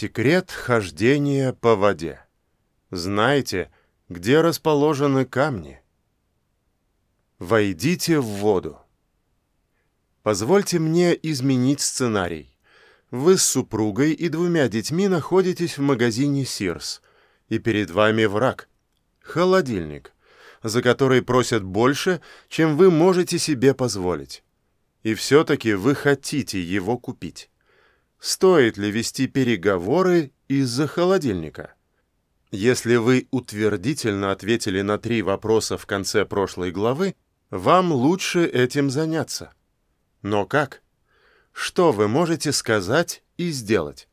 Секрет хождения по воде. Знайте, где расположены камни. Войдите в воду. Позвольте мне изменить сценарий. Вы с супругой и двумя детьми находитесь в магазине Sears, и перед вами враг — холодильник, за который просят больше, чем вы можете себе позволить. И все-таки вы хотите его купить. Стоит ли вести переговоры из-за холодильника? Если вы утвердительно ответили на три вопроса в конце прошлой главы, вам лучше этим заняться. Но как? Что вы можете сказать и сделать?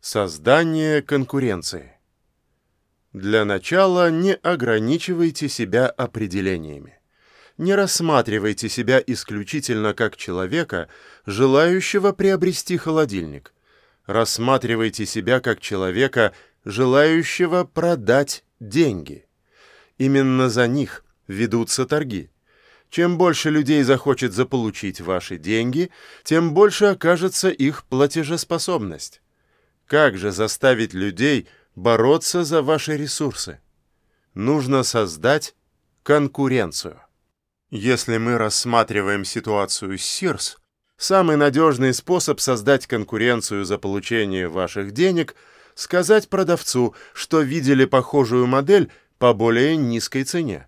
Создание конкуренции. Для начала не ограничивайте себя определениями. Не рассматривайте себя исключительно как человека, желающего приобрести холодильник. Рассматривайте себя как человека, желающего продать деньги. Именно за них ведутся торги. Чем больше людей захочет заполучить ваши деньги, тем больше окажется их платежеспособность. Как же заставить людей бороться за ваши ресурсы? Нужно создать конкуренцию. Если мы рассматриваем ситуацию с Сирс, самый надежный способ создать конкуренцию за получение ваших денег – сказать продавцу, что видели похожую модель по более низкой цене.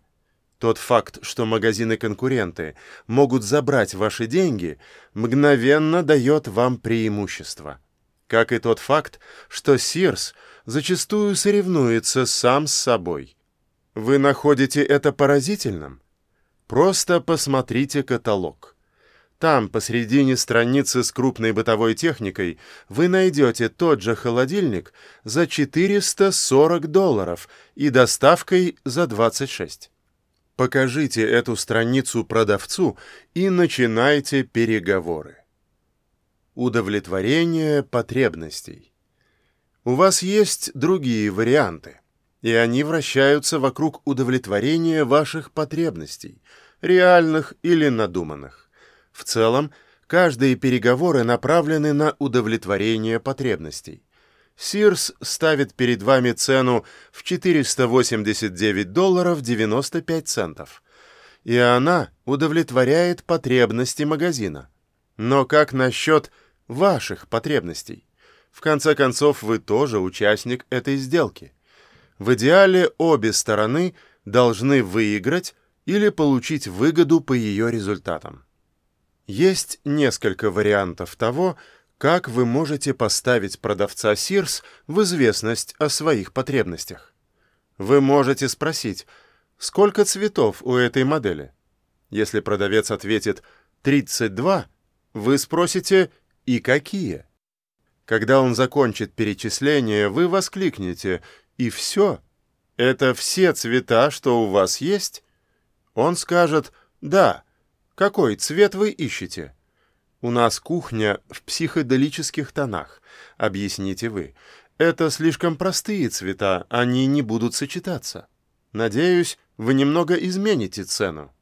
Тот факт, что магазины-конкуренты могут забрать ваши деньги, мгновенно дает вам преимущество. Как и тот факт, что Sears зачастую соревнуется сам с собой. Вы находите это поразительным? Просто посмотрите каталог. Там, посредине страницы с крупной бытовой техникой, вы найдете тот же холодильник за 440 долларов и доставкой за 26. Покажите эту страницу продавцу и начинайте переговоры. Удовлетворение потребностей. У вас есть другие варианты, и они вращаются вокруг удовлетворения ваших потребностей, реальных или надуманных. В целом, каждые переговоры направлены на удовлетворение потребностей. Сирс ставит перед вами цену в 489 долларов 95 центов. И она удовлетворяет потребности магазина. Но как насчет ваших потребностей? В конце концов, вы тоже участник этой сделки. В идеале обе стороны должны выиграть или получить выгоду по ее результатам. Есть несколько вариантов того, как вы можете поставить продавца Sears в известность о своих потребностях? Вы можете спросить, сколько цветов у этой модели? Если продавец ответит 32, вы спросите «и какие?». Когда он закончит перечисление, вы воскликнете «и все? Это все цвета, что у вас есть?» Он скажет «да». Какой цвет вы ищете? «У нас кухня в психоделических тонах», — объясните вы. «Это слишком простые цвета, они не будут сочетаться. Надеюсь, вы немного измените цену».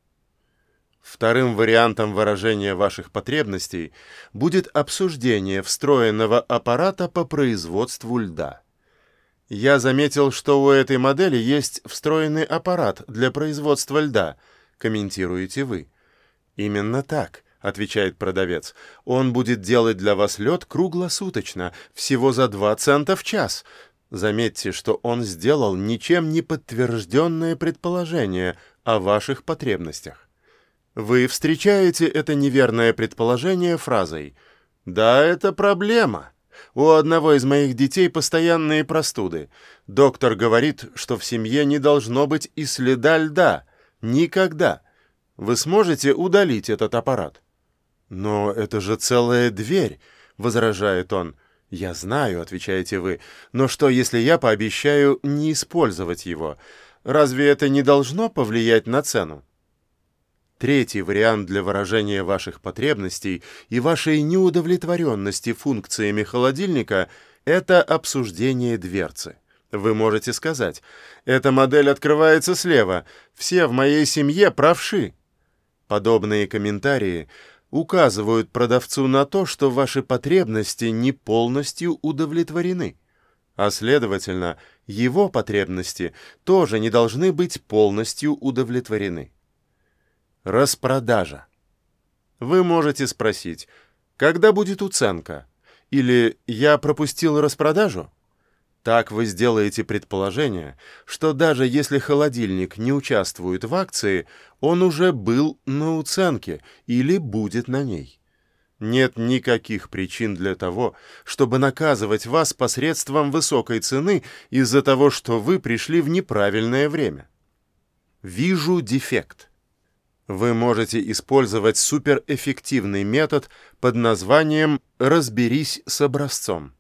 Вторым вариантом выражения ваших потребностей будет обсуждение встроенного аппарата по производству льда. Я заметил, что у этой модели есть встроенный аппарат для производства льда, комментируете вы. Именно так отвечает продавец. Он будет делать для вас лед круглосуточно, всего за 2 цента в час. Заметьте, что он сделал ничем не подтвержденное предположение о ваших потребностях. Вы встречаете это неверное предположение фразой «Да, это проблема». У одного из моих детей постоянные простуды. Доктор говорит, что в семье не должно быть и следа льда. Никогда. Вы сможете удалить этот аппарат? «Но это же целая дверь», — возражает он. «Я знаю», — отвечаете вы, — «но что, если я пообещаю не использовать его? Разве это не должно повлиять на цену?» Третий вариант для выражения ваших потребностей и вашей неудовлетворенности функциями холодильника — это обсуждение дверцы. Вы можете сказать, «Эта модель открывается слева, все в моей семье правши». Подобные комментарии указывают продавцу на то, что ваши потребности не полностью удовлетворены, а следовательно, его потребности тоже не должны быть полностью удовлетворены. Распродажа. Вы можете спросить, когда будет уценка? Или я пропустил распродажу? Так вы сделаете предположение, что даже если холодильник не участвует в акции, он уже был на уценке или будет на ней. Нет никаких причин для того, чтобы наказывать вас посредством высокой цены из-за того, что вы пришли в неправильное время. Вижу дефект. Вы можете использовать суперэффективный метод под названием «разберись с образцом».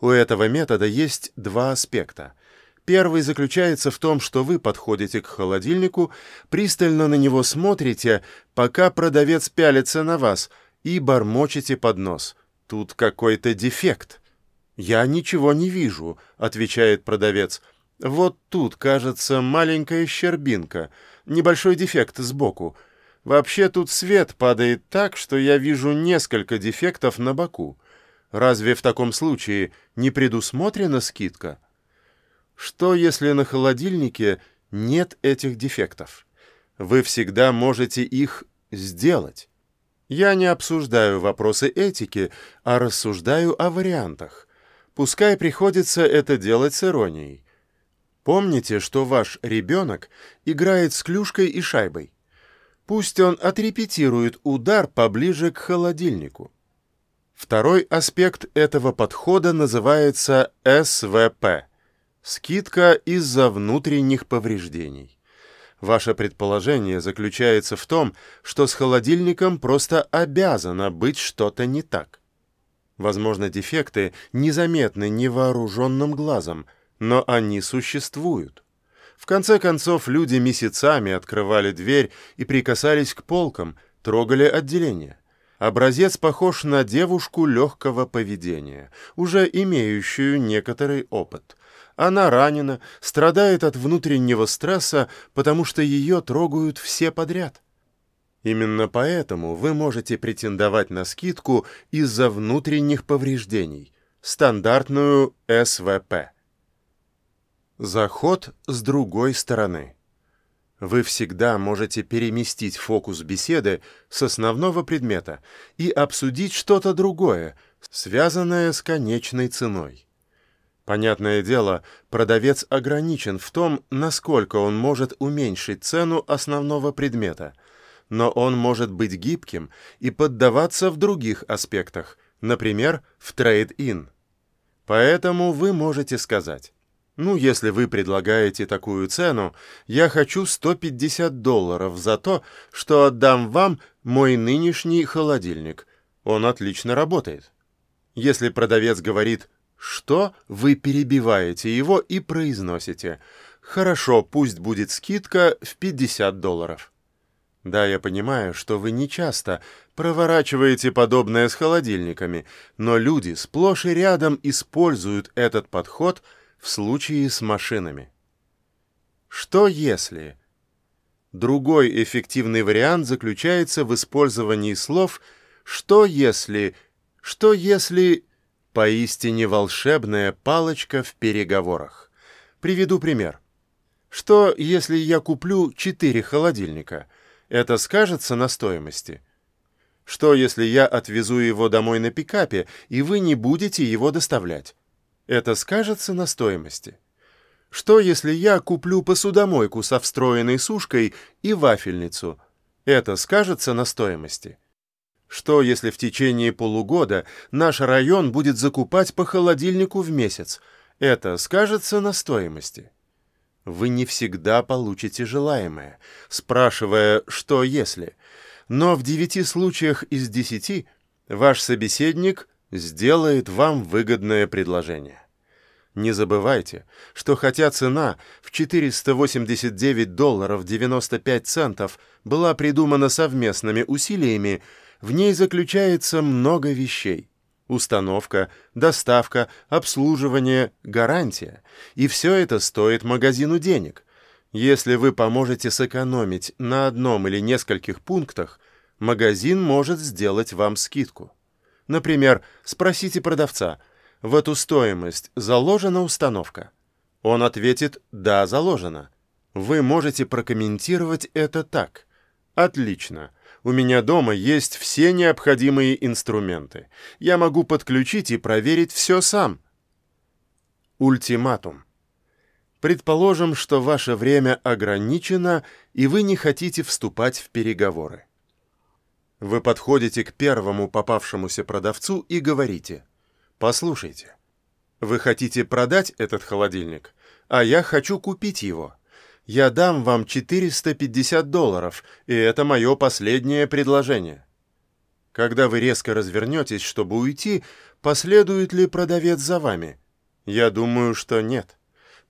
У этого метода есть два аспекта. Первый заключается в том, что вы подходите к холодильнику, пристально на него смотрите, пока продавец пялится на вас, и бормочете под нос. «Тут какой-то дефект». «Я ничего не вижу», — отвечает продавец. «Вот тут, кажется, маленькая щербинка, небольшой дефект сбоку. Вообще тут свет падает так, что я вижу несколько дефектов на боку. Разве в таком случае не предусмотрена скидка? Что, если на холодильнике нет этих дефектов? Вы всегда можете их сделать. Я не обсуждаю вопросы этики, а рассуждаю о вариантах. Пускай приходится это делать с иронией. Помните, что ваш ребенок играет с клюшкой и шайбой. Пусть он отрепетирует удар поближе к холодильнику. Второй аспект этого подхода называется СВП – скидка из-за внутренних повреждений. Ваше предположение заключается в том, что с холодильником просто обязано быть что-то не так. Возможно, дефекты незаметны невооруженным глазом, но они существуют. В конце концов, люди месяцами открывали дверь и прикасались к полкам, трогали отделение. Образец похож на девушку легкого поведения, уже имеющую некоторый опыт. Она ранена, страдает от внутреннего стресса, потому что ее трогают все подряд. Именно поэтому вы можете претендовать на скидку из-за внутренних повреждений, стандартную СВП. Заход с другой стороны. Вы всегда можете переместить фокус беседы с основного предмета и обсудить что-то другое, связанное с конечной ценой. Понятное дело, продавец ограничен в том, насколько он может уменьшить цену основного предмета, но он может быть гибким и поддаваться в других аспектах, например, в трейд-ин. Поэтому вы можете сказать ну, если вы предлагаете такую цену, я хочу 150 долларов за то, что отдам вам мой нынешний холодильник. Он отлично работает. Если продавец говорит «что», вы перебиваете его и произносите «хорошо, пусть будет скидка в 50 долларов». Да, я понимаю, что вы не часто проворачиваете подобное с холодильниками, но люди сплошь и рядом используют этот подход – в случае с машинами. Что если? Другой эффективный вариант заключается в использовании слов «что если», «что если» поистине волшебная палочка в переговорах. Приведу пример. Что, если я куплю четыре холодильника? Это скажется на стоимости? Что, если я отвезу его домой на пикапе, и вы не будете его доставлять? Это скажется на стоимости. Что, если я куплю посудомойку со встроенной сушкой и вафельницу? Это скажется на стоимости. Что, если в течение полугода наш район будет закупать по холодильнику в месяц? Это скажется на стоимости. Вы не всегда получите желаемое, спрашивая «что если?». Но в девяти случаях из десяти ваш собеседник сделает вам выгодное предложение. Не забывайте, что хотя цена в 489 долларов 95 центов была придумана совместными усилиями, в ней заключается много вещей. Установка, доставка, обслуживание, гарантия. И все это стоит магазину денег. Если вы поможете сэкономить на одном или нескольких пунктах, магазин может сделать вам скидку. Например, спросите продавца, в эту стоимость заложена установка? Он ответит «да, заложена». Вы можете прокомментировать это так. Отлично. У меня дома есть все необходимые инструменты. Я могу подключить и проверить все сам. Ультиматум. Предположим, что ваше время ограничено, и вы не хотите вступать в переговоры. Вы подходите к первому попавшемуся продавцу и говорите, «Послушайте, вы хотите продать этот холодильник, а я хочу купить его. Я дам вам 450 долларов, и это мое последнее предложение». Когда вы резко развернетесь, чтобы уйти, последует ли продавец за вами? Я думаю, что нет.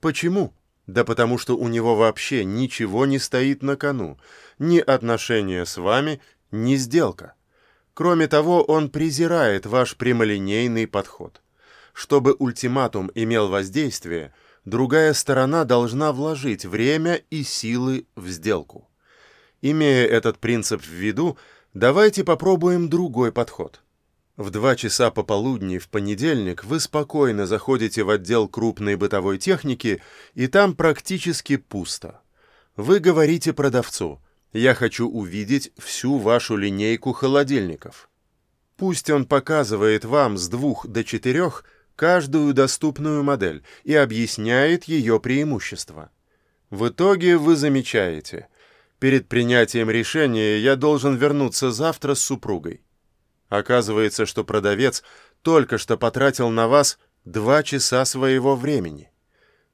Почему? Да потому что у него вообще ничего не стоит на кону. Ни отношения с вами, ни сделка. Кроме того, он презирает ваш прямолинейный подход. Чтобы ультиматум имел воздействие – другая сторона должна вложить время и силы в сделку. Имея этот принцип в виду, давайте попробуем другой подход. В два часа пополудни в понедельник вы спокойно заходите в отдел крупной бытовой техники, и там практически пусто. Вы говорите продавцу «Я хочу увидеть всю вашу линейку холодильников». Пусть он показывает вам с двух до четырех – каждую доступную модель и объясняет ее преимущества. В итоге вы замечаете, перед принятием решения я должен вернуться завтра с супругой. Оказывается, что продавец только что потратил на вас два часа своего времени.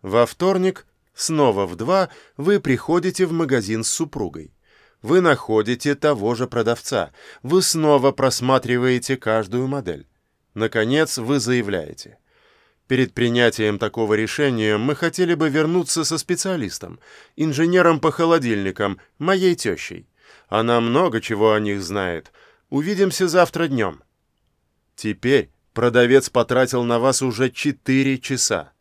Во вторник, снова в два, вы приходите в магазин с супругой. Вы находите того же продавца, вы снова просматриваете каждую модель. Наконец, вы заявляете. Перед принятием такого решения мы хотели бы вернуться со специалистом, инженером по холодильникам, моей тещей. Она много чего о них знает. Увидимся завтра днем. Теперь продавец потратил на вас уже 4 часа.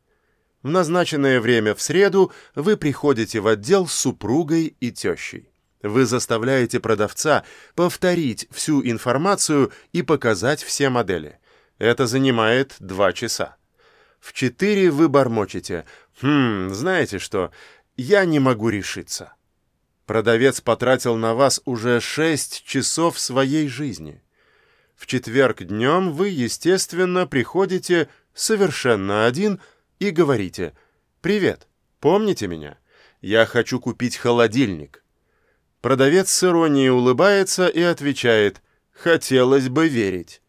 В назначенное время в среду вы приходите в отдел с супругой и тещей. Вы заставляете продавца повторить всю информацию и показать все модели. Это занимает два часа. В четыре вы бормочете. «Хм, знаете что, я не могу решиться». Продавец потратил на вас уже шесть часов своей жизни. В четверг днем вы, естественно, приходите совершенно один и говорите «Привет, помните меня? Я хочу купить холодильник». Продавец с иронией улыбается и отвечает «Хотелось бы верить».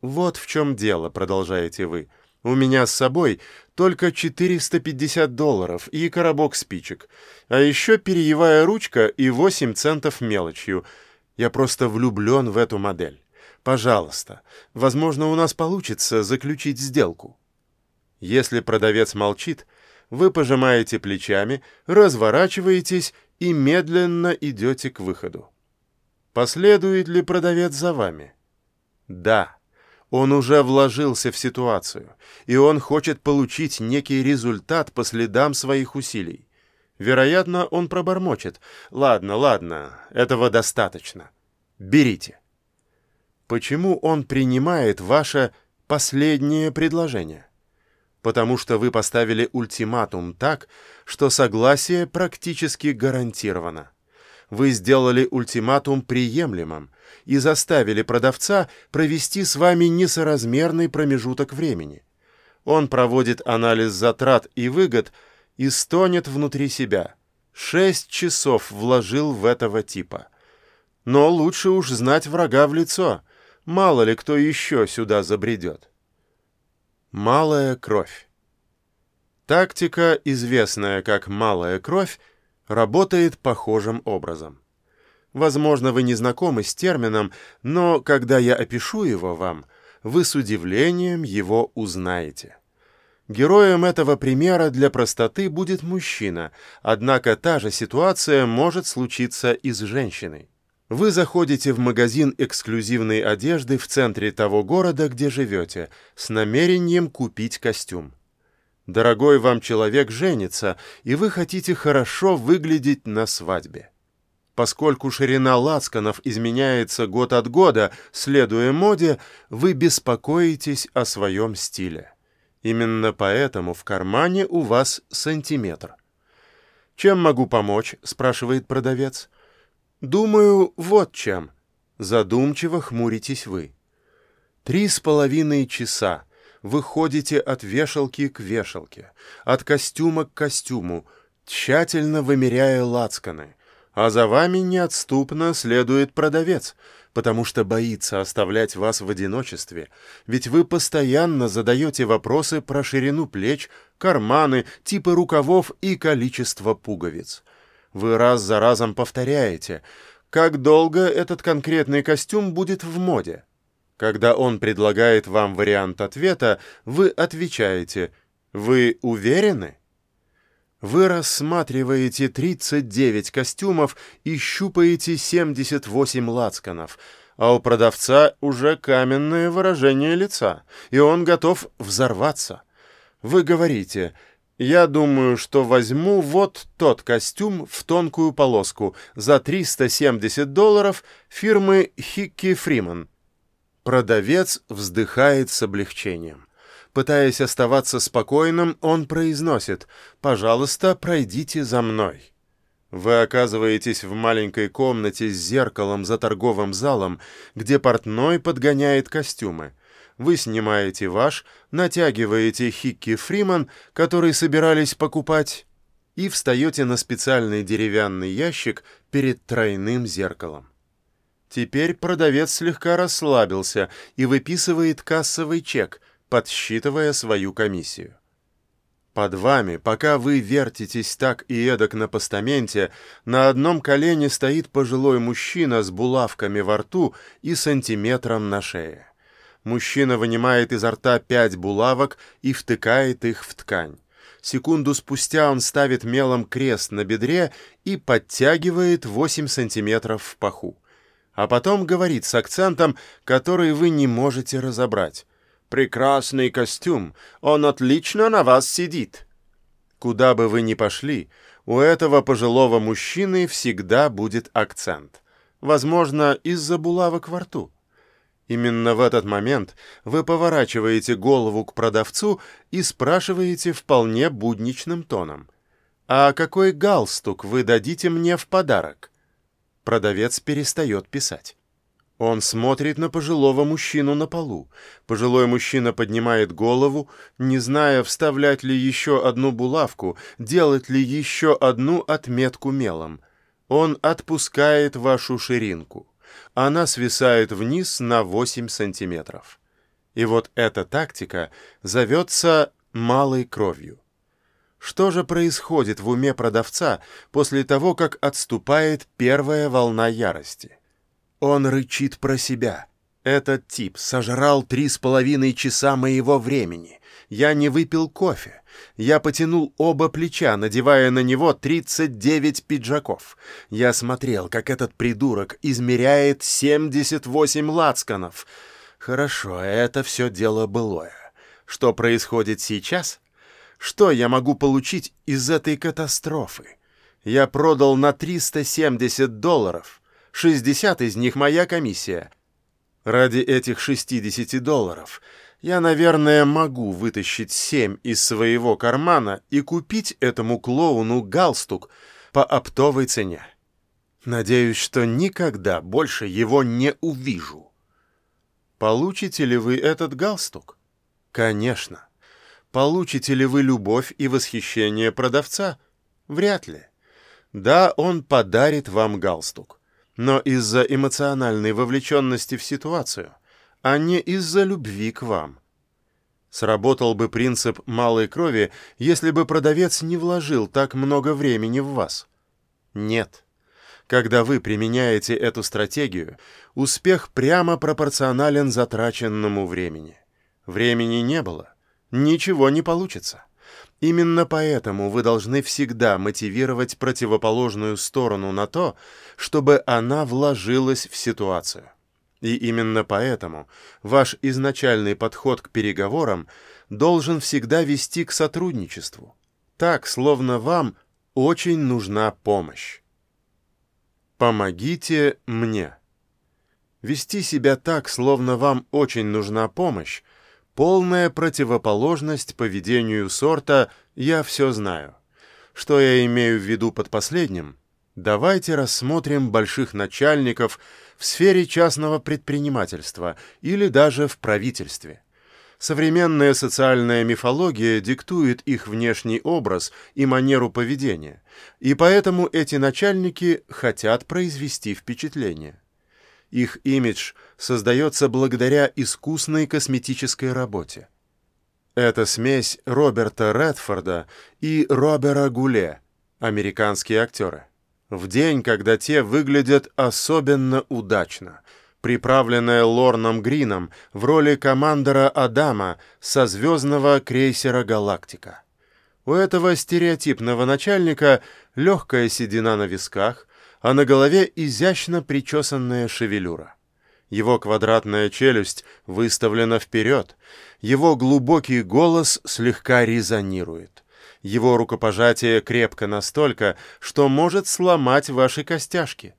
«Вот в чем дело», — продолжаете вы. «У меня с собой только 450 долларов и коробок спичек, а еще перьевая ручка и 8 центов мелочью. Я просто влюблен в эту модель. Пожалуйста, возможно, у нас получится заключить сделку». Если продавец молчит, вы пожимаете плечами, разворачиваетесь и медленно идете к выходу. Последует ли продавец за вами? Да. Он уже вложился в ситуацию, и он хочет получить некий результат по следам своих усилий. Вероятно, он пробормочет. «Ладно, ладно, этого достаточно. Берите». Почему он принимает ваше последнее предложение? Потому что вы поставили ультиматум так, что согласие практически гарантировано вы сделали ультиматум приемлемым и заставили продавца провести с вами несоразмерный промежуток времени. Он проводит анализ затрат и выгод и стонет внутри себя. Шесть часов вложил в этого типа. Но лучше уж знать врага в лицо. Мало ли кто еще сюда забредет. Малая кровь. Тактика, известная как «малая кровь», работает похожим образом. Возможно, вы не знакомы с термином, но когда я опишу его вам, вы с удивлением его узнаете. Героем этого примера для простоты будет мужчина, однако та же ситуация может случиться и с женщиной. Вы заходите в магазин эксклюзивной одежды в центре того города, где живете, с намерением купить костюм. Дорогой вам человек женится, и вы хотите хорошо выглядеть на свадьбе. Поскольку ширина лацканов изменяется год от года, следуя моде, вы беспокоитесь о своем стиле. Именно поэтому в кармане у вас сантиметр. «Чем могу помочь?» — спрашивает продавец. «Думаю, вот чем». Задумчиво хмуритесь вы. Три с половиной часа вы ходите от вешалки к вешалке, от костюма к костюму, тщательно вымеряя лацканы, а за вами неотступно следует продавец, потому что боится оставлять вас в одиночестве, ведь вы постоянно задаете вопросы про ширину плеч, карманы, типы рукавов и количество пуговиц. Вы раз за разом повторяете, как долго этот конкретный костюм будет в моде. Когда он предлагает вам вариант ответа, вы отвечаете «Вы уверены?» Вы рассматриваете 39 костюмов и щупаете 78 лацканов, а у продавца уже каменное выражение лица, и он готов взорваться. Вы говорите «Я думаю, что возьму вот тот костюм в тонкую полоску за 370 долларов фирмы Хикки Фриман». Продавец вздыхает с облегчением. Пытаясь оставаться спокойным, он произносит «Пожалуйста, пройдите за мной». Вы оказываетесь в маленькой комнате с зеркалом за торговым залом, где портной подгоняет костюмы. Вы снимаете ваш, натягиваете Хикки Фриман, который собирались покупать, и встаете на специальный деревянный ящик перед тройным зеркалом. Теперь продавец слегка расслабился и выписывает кассовый чек, подсчитывая свою комиссию. Под вами, пока вы вертитесь так и эдак на постаменте, на одном колене стоит пожилой мужчина с булавками во рту и сантиметром на шее. Мужчина вынимает изо рта пять булавок и втыкает их в ткань. Секунду спустя он ставит мелом крест на бедре и подтягивает 8 сантиметров в паху а потом говорит с акцентом, который вы не можете разобрать. «Прекрасный костюм, он отлично на вас сидит». Куда бы вы ни пошли, у этого пожилого мужчины всегда будет акцент. Возможно, из-за булавок во рту. Именно в этот момент вы поворачиваете голову к продавцу и спрашиваете вполне будничным тоном. «А какой галстук вы дадите мне в подарок?» Продавец перестает писать. Он смотрит на пожилого мужчину на полу. Пожилой мужчина поднимает голову, не зная, вставлять ли еще одну булавку, делать ли еще одну отметку мелом. Он отпускает вашу ширинку. Она свисает вниз на 8 сантиметров. И вот эта тактика зовется малой кровью. Что же происходит в уме продавца после того, как отступает первая волна ярости? Он рычит про себя. Этот тип сожрал три с половиной часа моего времени. Я не выпил кофе. Я потянул оба плеча, надевая на него 39 пиджаков. Я смотрел, как этот придурок измеряет 78 лацканов. Хорошо, это все дело былое. Что происходит сейчас? Что я могу получить из этой катастрофы? Я продал на 370 долларов. 60 из них моя комиссия. Ради этих 60 долларов я, наверное, могу вытащить 7 из своего кармана и купить этому клоуну галстук по оптовой цене. Надеюсь, что никогда больше его не увижу. Получите ли вы этот галстук? Конечно. Получите ли вы любовь и восхищение продавца? Вряд ли. Да, он подарит вам галстук, но из-за эмоциональной вовлеченности в ситуацию, а не из-за любви к вам. Сработал бы принцип малой крови, если бы продавец не вложил так много времени в вас. Нет. Когда вы применяете эту стратегию, успех прямо пропорционален затраченному времени. Времени не было ничего не получится. Именно поэтому вы должны всегда мотивировать противоположную сторону на то, чтобы она вложилась в ситуацию. И именно поэтому ваш изначальный подход к переговорам должен всегда вести к сотрудничеству. Так, словно вам очень нужна помощь. Помогите мне. Вести себя так, словно вам очень нужна помощь, полная противоположность поведению сорта «я все знаю». Что я имею в виду под последним? Давайте рассмотрим больших начальников в сфере частного предпринимательства или даже в правительстве. Современная социальная мифология диктует их внешний образ и манеру поведения, и поэтому эти начальники хотят произвести впечатление. Их имидж создается благодаря искусной косметической работе. Это смесь Роберта Редфорда и Робера Гуле, американские актеры. В день, когда те выглядят особенно удачно – приправленная Лорном Грином в роли командора Адама со звездного крейсера «Галактика». У этого стереотипного начальника легкая седина на висках, а на голове изящно причесанная шевелюра. Его квадратная челюсть выставлена вперед, его глубокий голос слегка резонирует. Его рукопожатие крепко настолько, что может сломать ваши костяшки.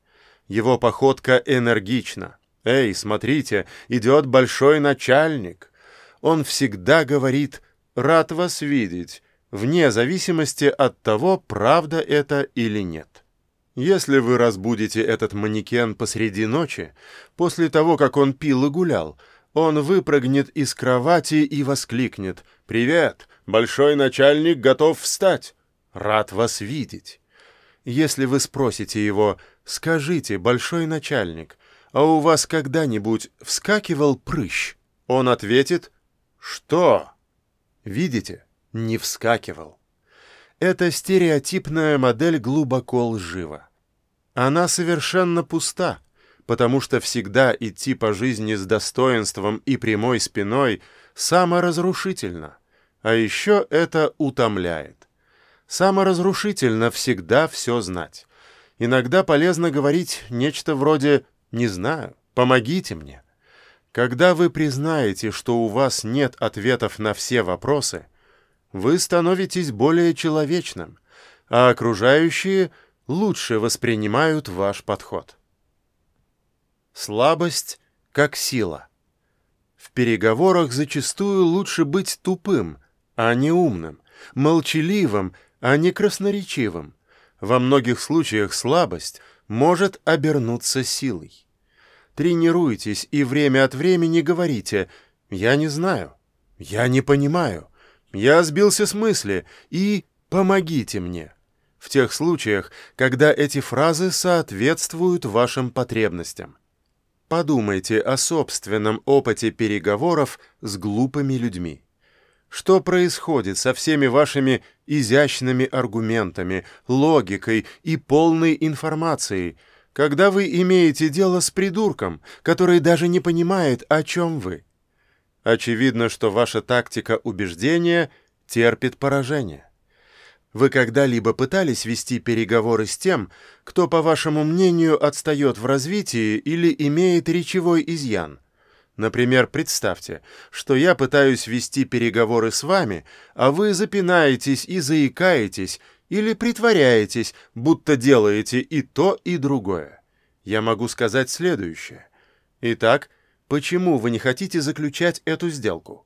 Его походка энергична, «Эй, смотрите, идет большой начальник!» Он всегда говорит «рад вас видеть», вне зависимости от того, правда это или нет. Если вы разбудите этот манекен посреди ночи, после того, как он пил и гулял, он выпрыгнет из кровати и воскликнет «Привет! Большой начальник готов встать! Рад вас видеть!» Если вы спросите его «Скажите, большой начальник, а у вас когда-нибудь вскакивал прыщ? Он ответит, что? Видите, не вскакивал. Эта стереотипная модель глубоко лжива. Она совершенно пуста, потому что всегда идти по жизни с достоинством и прямой спиной саморазрушительно, а еще это утомляет. Саморазрушительно всегда все знать. Иногда полезно говорить нечто вроде не знаю. Помогите мне. Когда вы признаете, что у вас нет ответов на все вопросы, вы становитесь более человечным, а окружающие лучше воспринимают ваш подход. Слабость как сила. В переговорах зачастую лучше быть тупым, а не умным, молчаливым, а не красноречивым. Во многих случаях слабость — может обернуться силой. Тренируйтесь и время от времени говорите «Я не знаю», «Я не понимаю», «Я сбился с мысли» и «Помогите мне». В тех случаях, когда эти фразы соответствуют вашим потребностям. Подумайте о собственном опыте переговоров с глупыми людьми. Что происходит со всеми вашими изящными аргументами, логикой и полной информацией, когда вы имеете дело с придурком, который даже не понимает, о чем вы? Очевидно, что ваша тактика убеждения терпит поражение. Вы когда-либо пытались вести переговоры с тем, кто, по вашему мнению, отстает в развитии или имеет речевой изъян? Например, представьте, что я пытаюсь вести переговоры с вами, а вы запинаетесь и заикаетесь, или притворяетесь, будто делаете и то, и другое. Я могу сказать следующее. Итак, почему вы не хотите заключать эту сделку?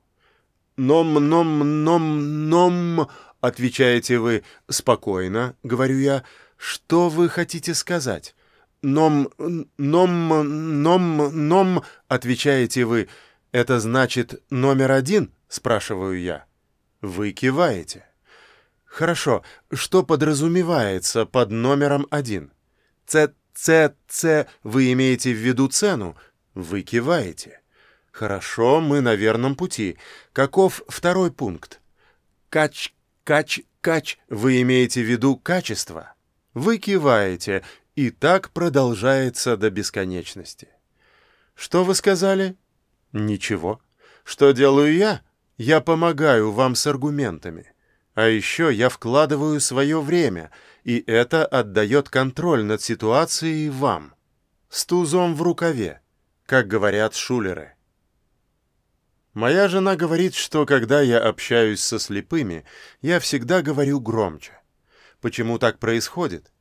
«Ном, ном, ном, ном», — отвечаете вы. «Спокойно», — говорю я. «Что вы хотите сказать?» «Ном, ном, ном, ном», — отвечаете вы. «Это значит номер один?» — спрашиваю я. Вы киваете. Хорошо, что подразумевается под номером один? Ц, Ц, Ц, вы имеете в виду цену? Вы киваете. Хорошо, мы на верном пути. Каков второй пункт? Кач, кач, кач, вы имеете в виду качество? Вы киваете, и так продолжается до бесконечности. Что вы сказали? Ничего. Что делаю я? Я помогаю вам с аргументами. А еще я вкладываю свое время, и это отдает контроль над ситуацией вам. С тузом в рукаве, как говорят шулеры. Моя жена говорит, что когда я общаюсь со слепыми, я всегда говорю громче. Почему так происходит?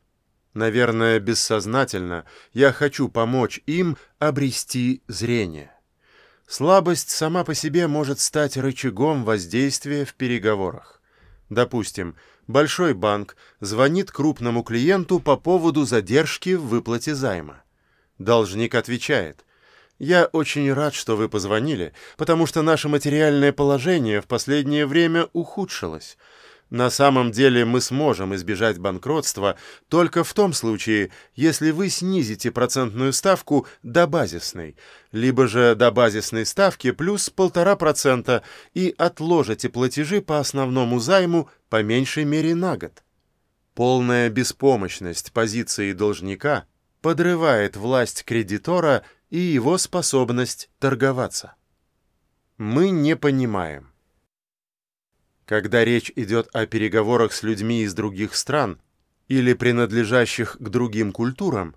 Наверное, бессознательно я хочу помочь им обрести зрение. Слабость сама по себе может стать рычагом воздействия в переговорах. Допустим, большой банк звонит крупному клиенту по поводу задержки в выплате займа. Должник отвечает – я очень рад, что вы позвонили, потому что наше материальное положение в последнее время ухудшилось. На самом деле мы сможем избежать банкротства только в том случае, если вы снизите процентную ставку до базисной, либо же до базисной ставки плюс полтора процента и отложите платежи по основному займу по меньшей мере на год. Полная беспомощность позиции должника подрывает власть кредитора и его способность торговаться. Мы не понимаем, когда речь идет о переговорах с людьми из других стран или принадлежащих к другим культурам,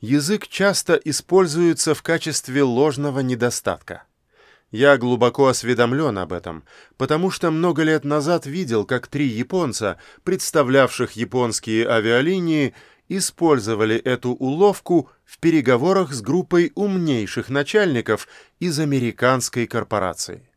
язык часто используется в качестве ложного недостатка. Я глубоко осведомлен об этом, потому что много лет назад видел, как три японца, представлявших японские авиалинии, использовали эту уловку в переговорах с группой умнейших начальников из американской корпорации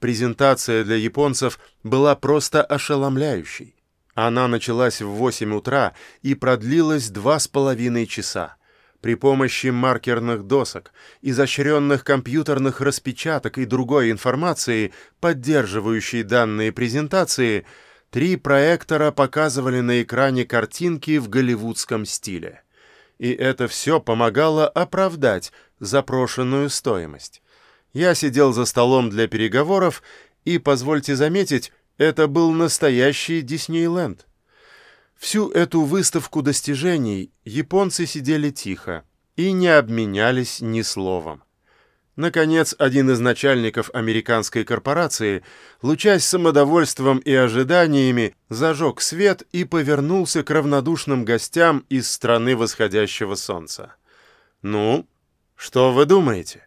презентация для японцев была просто ошеломляющей. Она началась в 8 утра и продлилась два с половиной часа. При помощи маркерных досок, изощренных компьютерных распечаток и другой информации, поддерживающей данные презентации, три проектора показывали на экране картинки в голливудском стиле. И это все помогало оправдать запрошенную стоимость. Я сидел за столом для переговоров, и, позвольте заметить, это был настоящий Диснейленд. Всю эту выставку достижений японцы сидели тихо и не обменялись ни словом. Наконец, один из начальников американской корпорации, лучась самодовольством и ожиданиями, зажег свет и повернулся к равнодушным гостям из страны восходящего солнца. «Ну, что вы думаете?»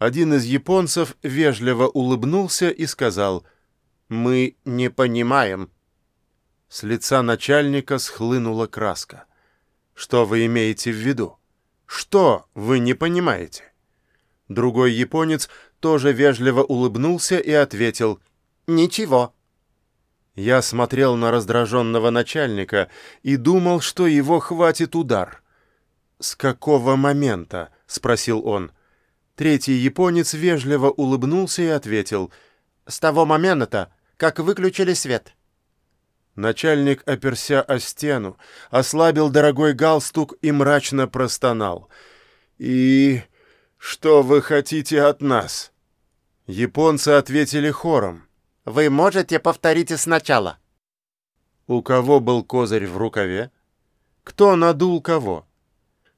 Один из японцев вежливо улыбнулся и сказал «Мы не понимаем». С лица начальника схлынула краска. «Что вы имеете в виду? Что вы не понимаете?» Другой японец тоже вежливо улыбнулся и ответил «Ничего». Я смотрел на раздраженного начальника и думал, что его хватит удар. «С какого момента?» — спросил он. Третий японец вежливо улыбнулся и ответил «С того момента, как выключили свет». Начальник оперся о стену, ослабил дорогой галстук и мрачно простонал. «И что вы хотите от нас?» Японцы ответили хором. «Вы можете повторить сначала?» У кого был козырь в рукаве? Кто надул кого?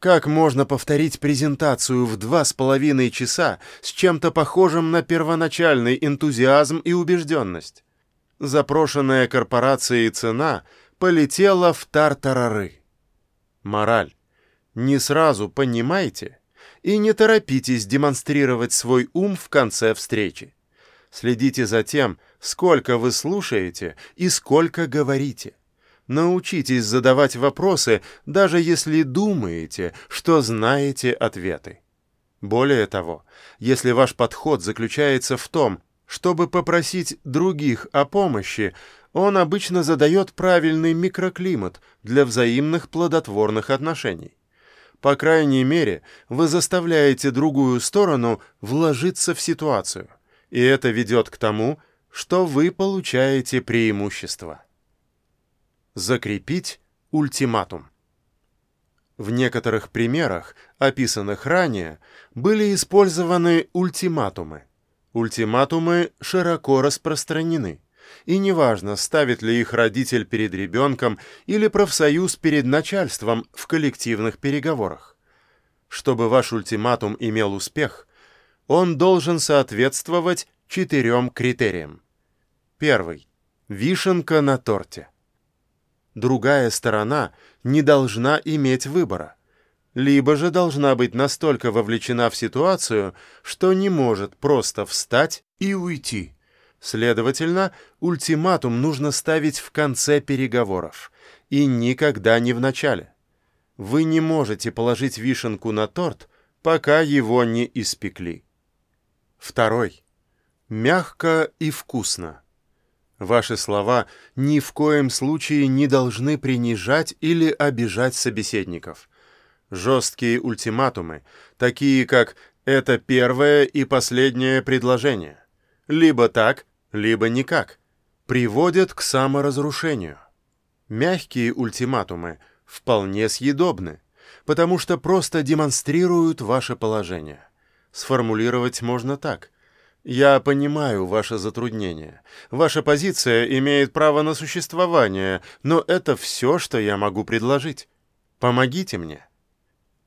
Как можно повторить презентацию в два с половиной часа с чем-то похожим на первоначальный энтузиазм и убежденность? Запрошенная корпорацией цена полетела в тартарары. Мораль. Не сразу понимайте и не торопитесь демонстрировать свой ум в конце встречи. Следите за тем, сколько вы слушаете и сколько говорите. Научитесь задавать вопросы, даже если думаете, что знаете ответы. Более того, если ваш подход заключается в том, чтобы попросить других о помощи, он обычно задает правильный микроклимат для взаимных плодотворных отношений. По крайней мере, вы заставляете другую сторону вложиться в ситуацию, и это ведет к тому, что вы получаете преимущество. Закрепить ультиматум. В некоторых примерах, описанных ранее, были использованы ультиматумы. Ультиматумы широко распространены, и неважно, ставит ли их родитель перед ребенком или профсоюз перед начальством в коллективных переговорах. Чтобы ваш ультиматум имел успех, он должен соответствовать четырем критериям. Первый. Вишенка на торте другая сторона не должна иметь выбора, либо же должна быть настолько вовлечена в ситуацию, что не может просто встать и уйти. Следовательно, ультиматум нужно ставить в конце переговоров и никогда не в начале. вы не можете положить вишенку на торт, пока его не испекли. Второй. Мягко и вкусно. Ваши слова ни в коем случае не должны принижать или обижать собеседников. Жесткие ультиматумы, такие как «это первое и последнее предложение», либо так, либо никак, приводят к саморазрушению. Мягкие ультиматумы вполне съедобны, потому что просто демонстрируют ваше положение. Сформулировать можно так. Я понимаю ваше затруднение. Ваша позиция имеет право на существование, но это все, что я могу предложить. Помогите мне.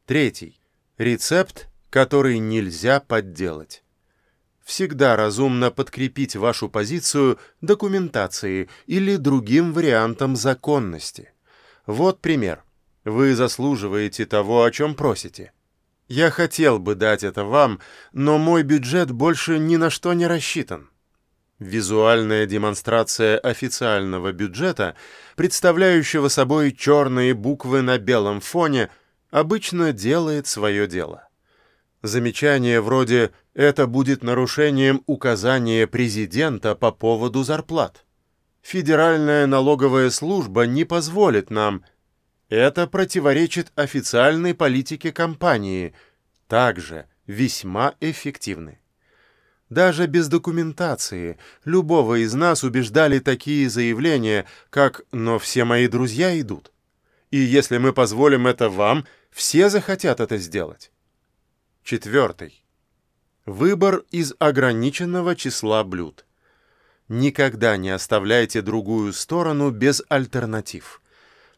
Третий. Рецепт, который нельзя подделать. Всегда разумно подкрепить вашу позицию документацией или другим вариантом законности. Вот пример. Вы заслуживаете того, о чем просите. Я хотел бы дать это вам, но мой бюджет больше ни на что не рассчитан. Визуальная демонстрация официального бюджета, представляющего собой черные буквы на белом фоне, обычно делает свое дело. Замечание вроде «это будет нарушением указания президента по поводу зарплат». Федеральная налоговая служба не позволит нам – это противоречит официальной политике компании, также весьма эффективны. Даже без документации любого из нас убеждали такие заявления, как «но все мои друзья идут». И если мы позволим это вам, все захотят это сделать. Четвертый. Выбор из ограниченного числа блюд. Никогда не оставляйте другую сторону без альтернатив.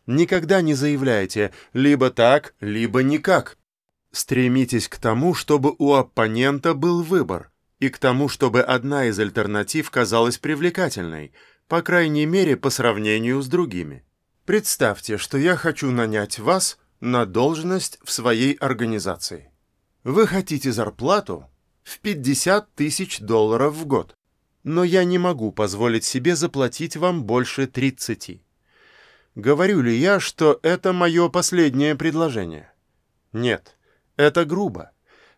Никогда не заявляйте «либо так, либо никак». Стремитесь к тому, чтобы у оппонента был выбор, и к тому, чтобы одна из альтернатив казалась привлекательной, по крайней мере, по сравнению с другими. Представьте, что я хочу нанять вас на должность в своей организации. Вы хотите зарплату в 50 тысяч долларов в год, но я не могу позволить себе заплатить вам больше 30. Говорю ли я, что это мое последнее предложение? Нет, это грубо.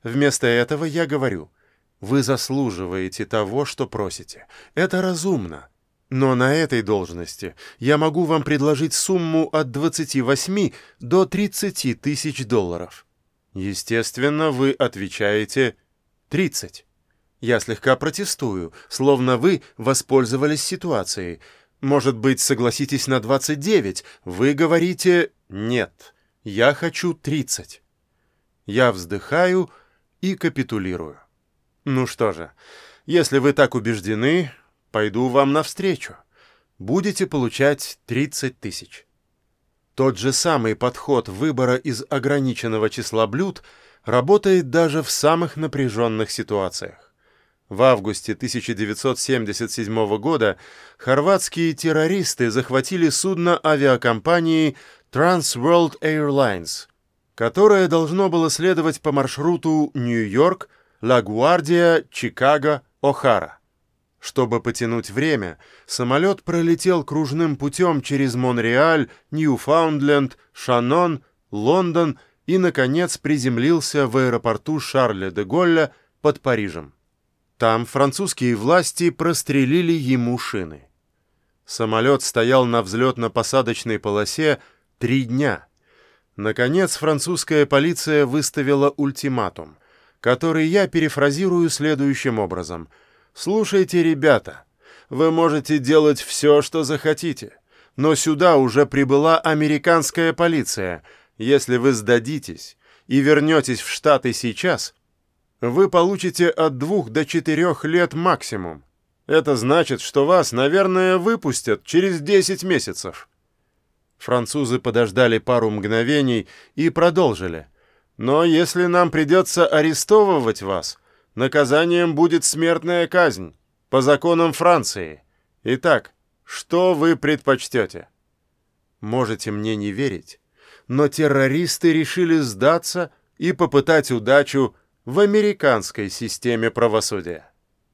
Вместо этого я говорю, вы заслуживаете того, что просите. Это разумно. Но на этой должности я могу вам предложить сумму от 28 до 30 тысяч долларов. Естественно, вы отвечаете 30. Я слегка протестую, словно вы воспользовались ситуацией – может быть, согласитесь на 29? Вы говорите «нет, я хочу 30». Я вздыхаю и капитулирую. Ну что же, если вы так убеждены, пойду вам навстречу. Будете получать 30 тысяч. Тот же самый подход выбора из ограниченного числа блюд работает даже в самых напряженных ситуациях. В августе 1977 года хорватские террористы захватили судно авиакомпании Trans World Airlines, которое должно было следовать по маршруту Нью-Йорк, Ла-Гвардия, Чикаго, О'Хара. Чтобы потянуть время, самолет пролетел кружным путем через Монреаль, Ньюфаундленд, Шанон, Лондон и, наконец, приземлился в аэропорту Шарля де Голля под Парижем. Там французские власти прострелили ему шины. Самолет стоял на взлетно-посадочной полосе три дня. Наконец, французская полиция выставила ультиматум, который я перефразирую следующим образом. «Слушайте, ребята, вы можете делать все, что захотите, но сюда уже прибыла американская полиция. Если вы сдадитесь и вернетесь в Штаты сейчас, вы получите от двух до четырех лет максимум. Это значит, что вас, наверное, выпустят через 10 месяцев. Французы подождали пару мгновений и продолжили. Но если нам придется арестовывать вас, наказанием будет смертная казнь по законам Франции. Итак, что вы предпочтете? Можете мне не верить, но террористы решили сдаться и попытать удачу в американской системе правосудия.